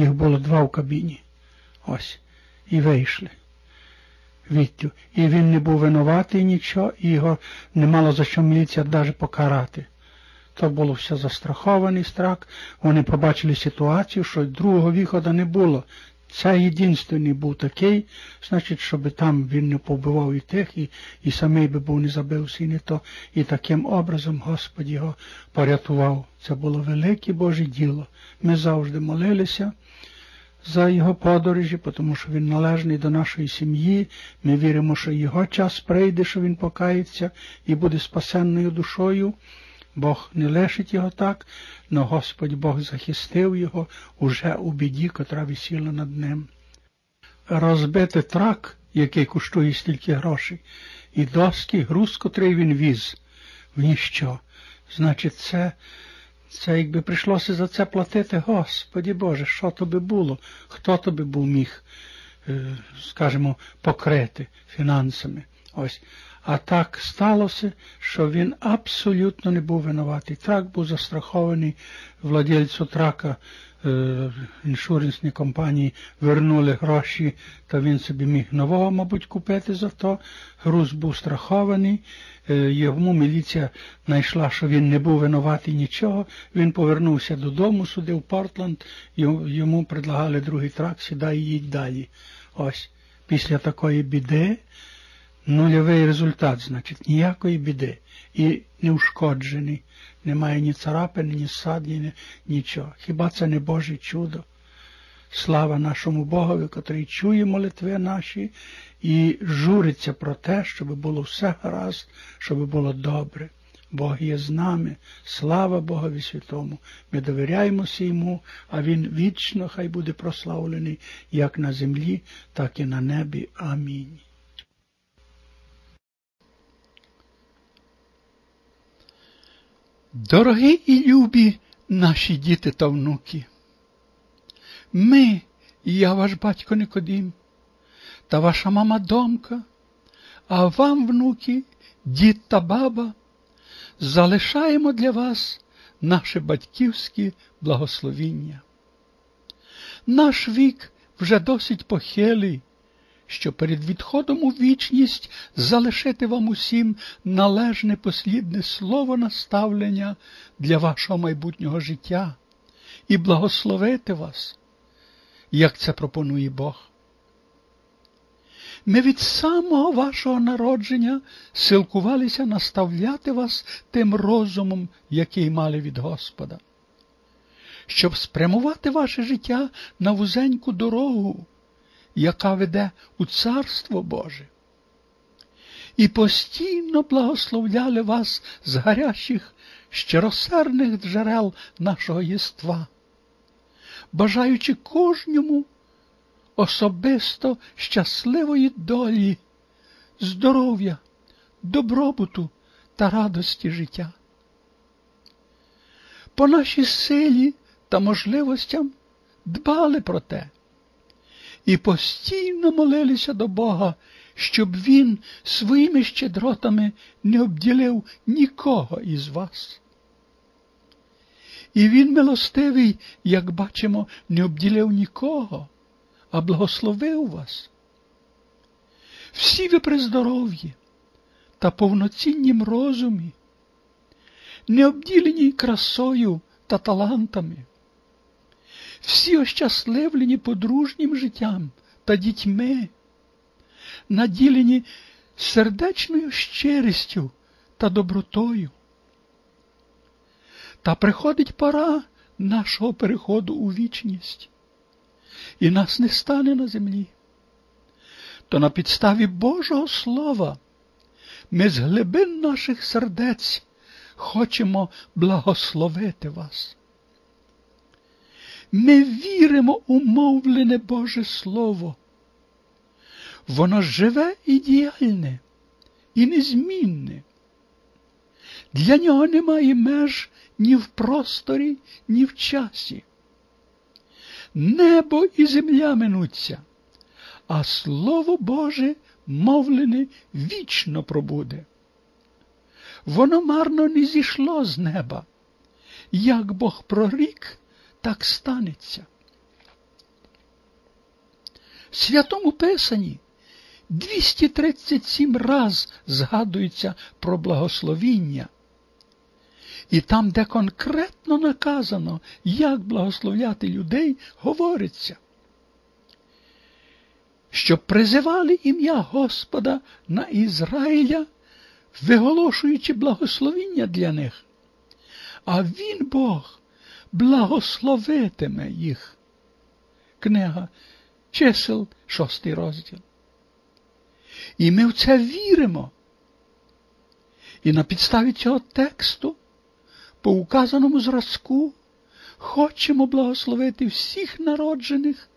Їх було два в кабіні. Ось. І вийшли. Віттю. І він не був винуватий нічого, і його не мало за що міліція навіть покарати. То було все застрахований страх. Вони побачили ситуацію, що другого виходу не було. Це єдинственний був такий, значить, щоб там він не побивав і тих, і і самий би був не забився, і не то. І таким образом Господь його порятував. Це було велике Боже діло. Ми завжди молилися за його подорожі, тому що він належний до нашої сім'ї. Ми віримо, що його час прийде, що він покається і буде спасенною душою. Бог не лишить його так, но Господь Бог захистив його уже у біді, котра висіла над ним. Розбити трак, який коштує стільки грошей, і доски, груз, котрий він віз, в ніщо. Значить, це, це якби прийшлося за це платити, Господі Боже, що тобі було, хто тобі був міг, е, скажімо, покрити фінансами. Ось. А так сталося, що він абсолютно не був винуватий. Трак був застрахований владельцю трака, е, іншуренсні компанії вернули гроші, та він собі міг нового, мабуть, купити за то. Груз був страхований, йому міліція знайшла, що він не був винуватий нічого. Він повернувся додому, сюди в Портланд, йому предлагали другий трак, сідай і їдь далі. Ось після такої біди нульовий результат, значить, ніякої біди. І не ушкоджений, немає ні царапини, ні ссадини, нічого. Хіба це не Боже чудо? Слава нашому Богові, котрий чує молитви наші і журиться про те, щоб було все гаразд, щоб було добре. Бог є з нами, слава Богові Святому. Ми довіряємося Йому, а Він вічно хай буде прославлений як на землі, так і на небі. Амінь. Дорогі і любі наші діти та внуки, ми, я ваш батько Никодим, та ваша мама Домка, а вам, внуки, дід та баба, залишаємо для вас наше батьківське благословіння. Наш вік вже досить похилий, що перед відходом у вічність залишити вам усім належне послідне слово наставлення для вашого майбутнього життя і благословити вас, як це пропонує Бог. Ми від самого вашого народження силкувалися наставляти вас тим розумом, який мали від Господа, щоб спрямувати ваше життя на вузеньку дорогу, яка веде у Царство Боже. І постійно благословляли вас з гарячих, щиросердних джерел нашого єства, бажаючи кожному особисто щасливої долі, здоров'я, добробуту та радості життя. По нашій силі та можливостям дбали про те і постійно молилися до Бога, щоб Він своїми щедротами не обділив нікого із вас. І він милостивий, як бачимо, не обділив нікого, а благословив вас. Всі ви при здоров'ї та повноціннім розумі, не обділені красою та талантами всі ощасливлені подружнім життям та дітьми, наділені сердечною щирістю та добротою. Та приходить пора нашого переходу у вічність, і нас не стане на землі. То на підставі Божого Слова ми з глибин наших сердець хочемо благословити вас. Ми віримо у мовлене Боже Слово. Воно живе і діяльне і незмінне. Для нього немає меж ні в просторі, ні в часі. Небо і земля минуться, а Слово Боже мовлене вічно пробуде. Воно марно не зійшло з неба, як Бог прорік, так станеться. В Святому Писанні 237 раз згадується про благословіння. І там, де конкретно наказано, як благословляти людей, говориться, щоб призивали ім'я Господа на Ізраїля, виголошуючи благословіння для них. А він, Бог, благословитиме їх. Книга чисел, шостий розділ. І ми в це віримо. І на підставі цього тексту, по указаному зразку, хочемо благословити всіх народжених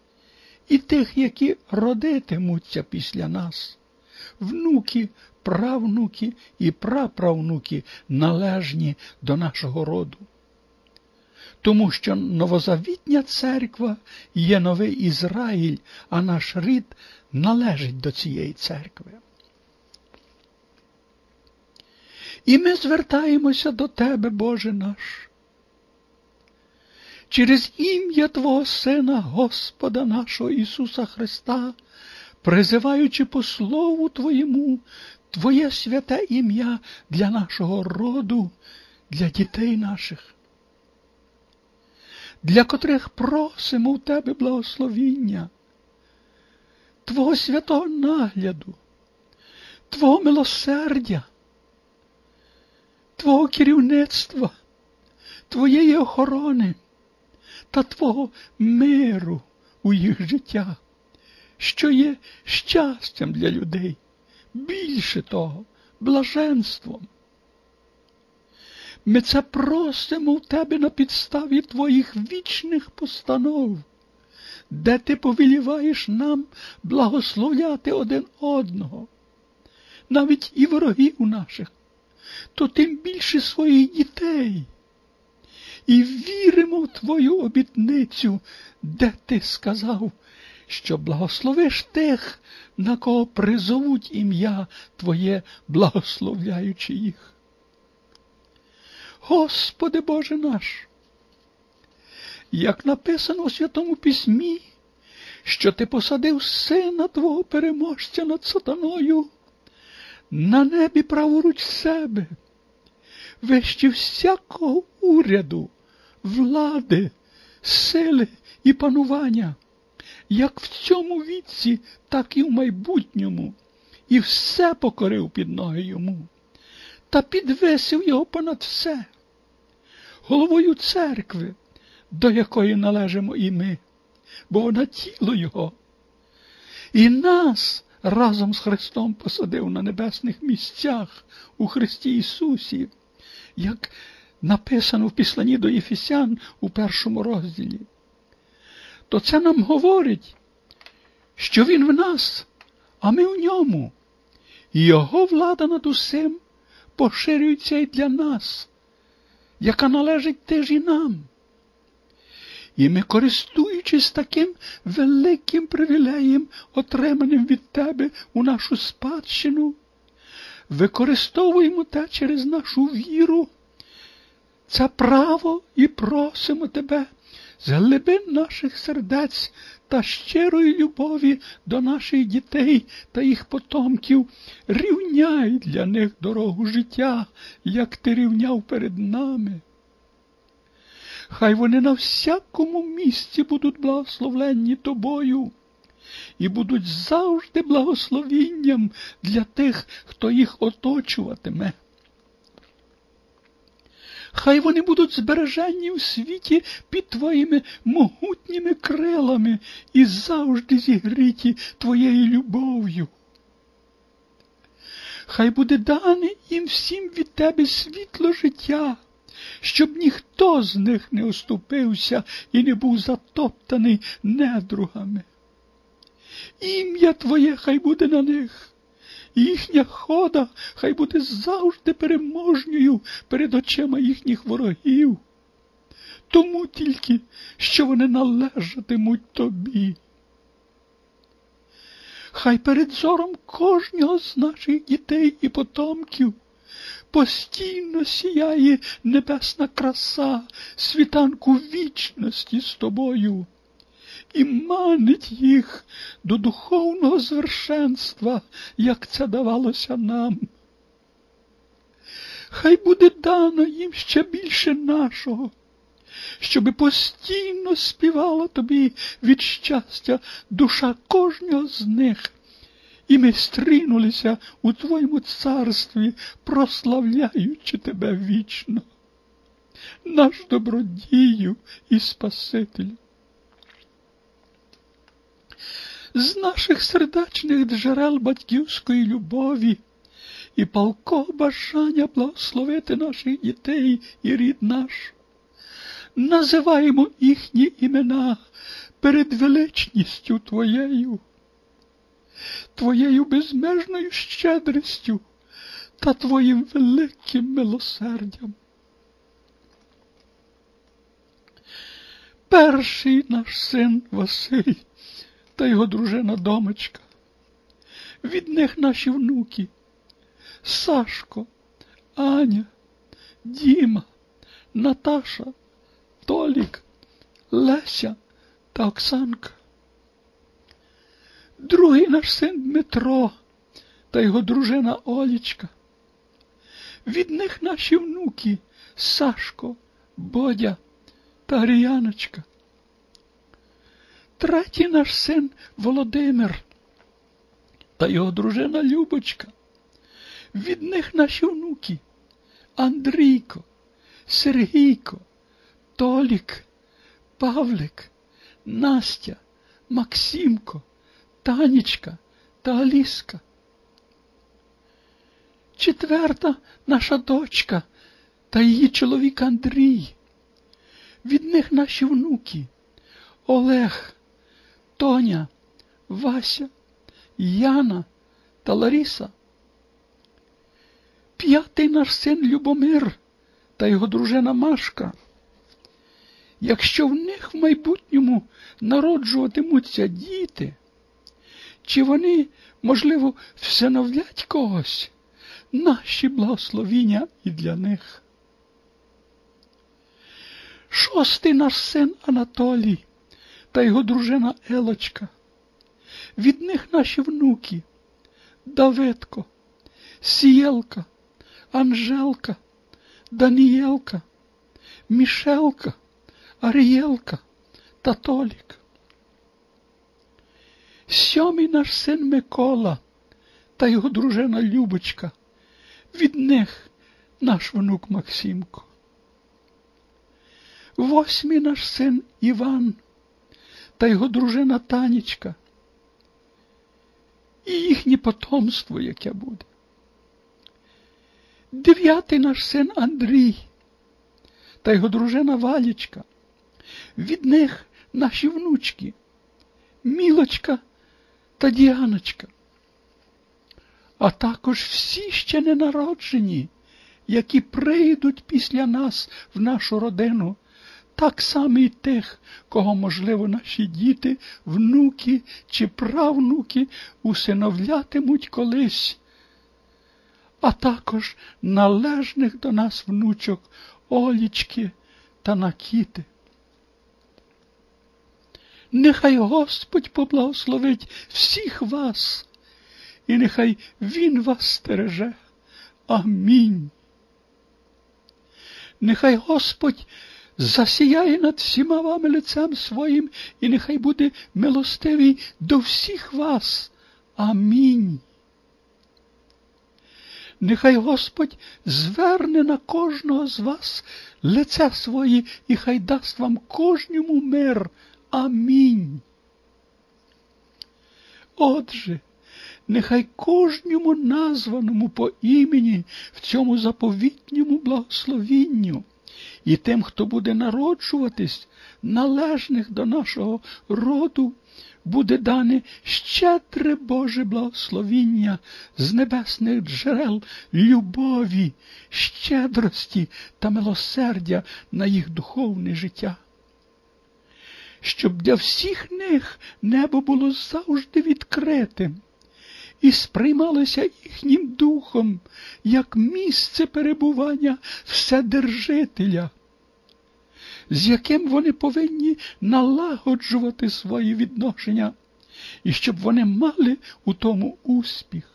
і тих, які родитимуться після нас, внуки, правнуки і праправнуки належні до нашого роду. Тому що новозавітня церква є новий Ізраїль, а наш рід належить до цієї церкви. І ми звертаємося до Тебе, Боже наш, через ім'я Твого Сина, Господа нашого Ісуса Христа, призиваючи по Слову Твоєму, Твоє святе ім'я для нашого роду, для дітей наших, для котрих просимо у Тебе благословіння. Твого святого нагляду, Твого милосердя, Твого керівництва, Твоєї охорони та Твого миру у їх життях, що є щастям для людей, більше того, блаженством. Ми це просимо в Тебе на підставі Твоїх вічних постанов де ти повеліваєш нам благословляти один одного, навіть і ворогів наших, то тим більше своїх дітей. І віримо в Твою обітницю, де ти сказав, що благословиш тих, на кого призовуть ім'я Твоє, благословляючи їх. Господи Боже наш, як написано у Святому Письмі, що ти посадив сина твого переможця над сатаною, на небі праворуч себе, вище всякого уряду, влади, сили і панування, як в цьому віці, так і в майбутньому, і все покорив під ноги йому, та підвесив його понад все, головою церкви до якої належимо і ми, бо вона тіло Його. І нас разом з Христом посадив на небесних місцях у Христі Ісусі, як написано в Післанні до Єфесян у першому розділі. То це нам говорить, що Він в нас, а ми в ньому. Його влада над усім поширюється і для нас, яка належить теж і нам. І ми, користуючись таким великим привілеєм, отриманим від тебе у нашу спадщину, використовуємо те через нашу віру, це право і просимо тебе з глибин наших сердець та щирої любові до наших дітей та їх потомків, рівняй для них дорогу життя, як ти рівняв перед нами. Хай вони на всякому місці будуть благословленні тобою і будуть завжди благословінням для тих, хто їх оточуватиме. Хай вони будуть збережені в світі під твоїми могутніми крилами і завжди зігріті твоєю любов'ю. Хай буде дане їм всім від тебе світло життя щоб ніхто з них не оступився і не був затоптаний недругами. Ім'я Твоє хай буде на них, їхня хода хай буде завжди переможньою перед очима їхніх ворогів, тому тільки, що вони належатимуть тобі. Хай перед зором кожного з наших дітей і потомків постійно сіяє небесна краса світанку вічності з тобою. і манить їх до духовного звершенства, як це давалося нам. Хай буде дано їм ще більше нашого, щоби постійно співала тобі від щастя душа кожного з них, і ми стрінулися у Твоєму царстві, прославляючи тебе вічно, наш добродію і Спасителю. З наших сердечних джерел батьківської любові і палкого бажання благословити наших дітей і рід наш. Називаємо їхні імена перед величністю Твоєю, Твоєю безмежною щедрістю та Твоїм великим милосердям. Перший наш син Василь та його дружина домочка. Від них наші внуки. Сашко, Аня, Діма, Наташа, Толік, Леся та Оксанка. Другий наш син Дмитро та його дружина Олічка. Від них наші внуки Сашко, Бодя та Аріяночка. Третій наш син Володимир та його дружина Любочка. Від них наші внуки Андрійко, Сергійко, Толік, Павлик, Настя, Максимко, Танечка та Аліска. Четверта наша дочка та її чоловік Андрій. Від них наші внуки Олег, Тоня, Вася, Яна та Лариса п'ятий наш син Любомир та його дружина Машка. Якщо в них в майбутньому народжуватимуться діти, чи вони, можливо, всиновлять когось, наші благословіння і для них. Шостий наш син Анатолій та його дружина Елочка. Від них наші внуки Давидко, Сієлка, Анжелка, Даніелка, Мішелка, Арієлка та Толік. Сьомий наш син Микола та його дружина Любочка. Від них наш внук Максимко. Восьмий наш син Іван та його дружина Танечка. І їхнє потомство, яке буде дев'ятий наш син Андрій та його дружина Валічка. Від них наші внучки, Мілочка та Діаночка, а також всі ще ненароджені, які прийдуть після нас в нашу родину, так само і тих, кого, можливо, наші діти, внуки чи правнуки усиновлятимуть колись а також належних до нас внучок Олічки та Накіти. Нехай Господь поблагословить всіх вас, і нехай Він вас стереже. Амінь. Нехай Господь засіяє над всіма вами лицем своїм, і нехай буде милостивий до всіх вас. Амінь. Нехай Господь зверне на кожного з вас лице своє і хай дасть вам кожному мир. Амінь. Отже, нехай кожному названому по імені в цьому заповітньому благословінню і тим, хто буде народжуватись, належних до нашого роду, буде дане щедре Боже благословіння з небесних джерел любові, щедрості та милосердя на їх духовне життя. Щоб для всіх них небо було завжди відкритим і сприймалося їхнім духом як місце перебування Вседержителя. з яким вони повинні налагоджувати свої відношення, і щоб вони мали у тому успіх.